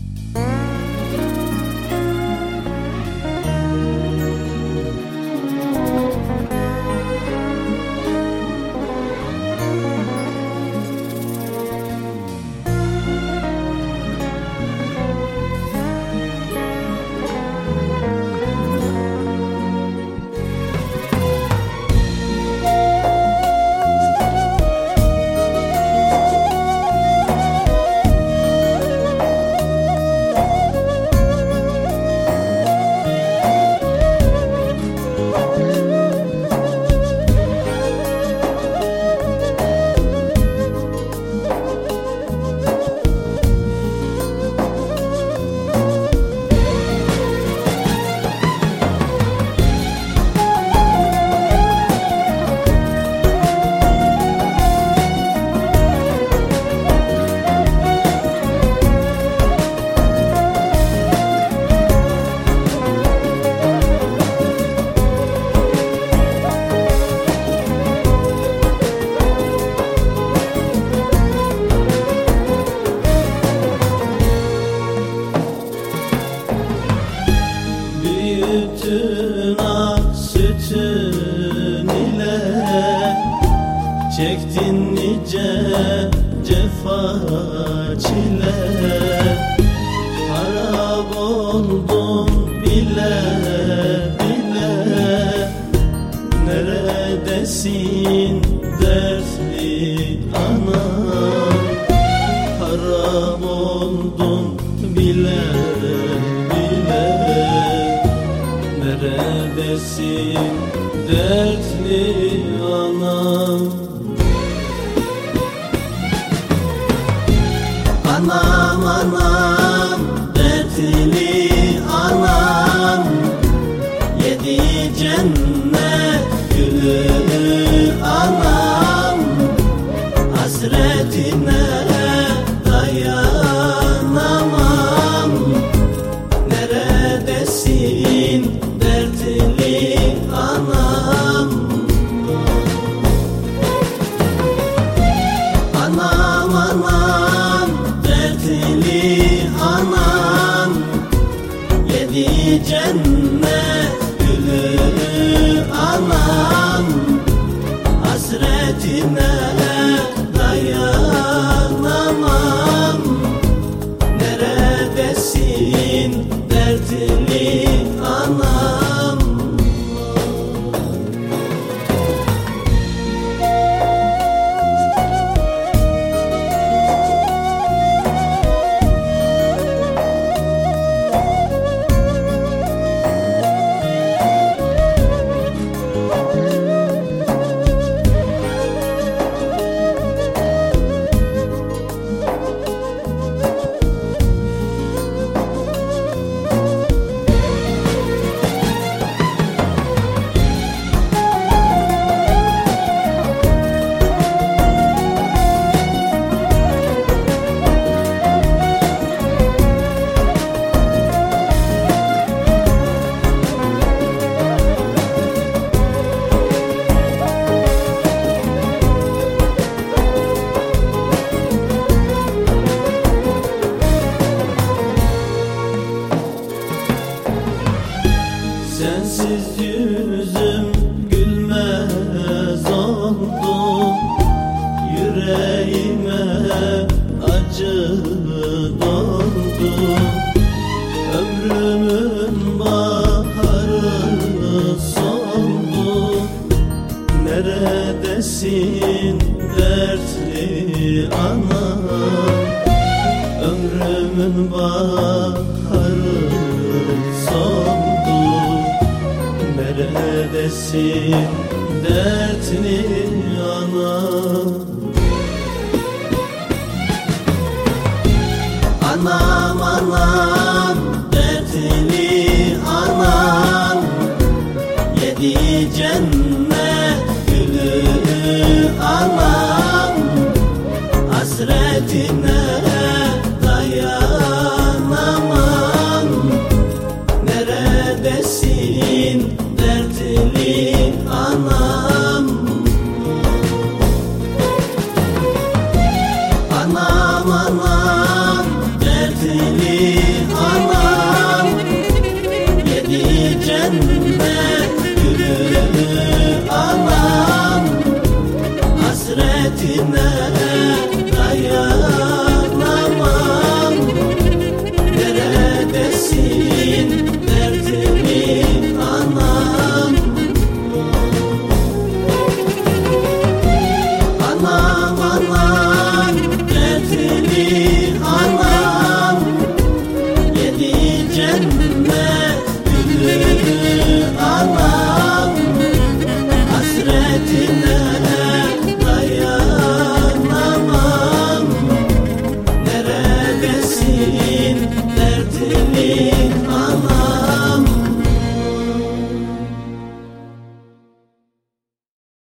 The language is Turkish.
Mm-hmm. Büyüttün ak sütün ile Çektin nice cefa çile Neredesin dertli anam. Anam anam dertli Yüreğime acı doldu. Ömrümün baharı soldu. Neredesin dertli anam Ömrümün baharı soldu. Neredesin dertli Yedi cennet gülü anam Hasretine hasretine dayanamam. Neredesin derdimi anam? Anam anam derdimi anam. Yedi cennet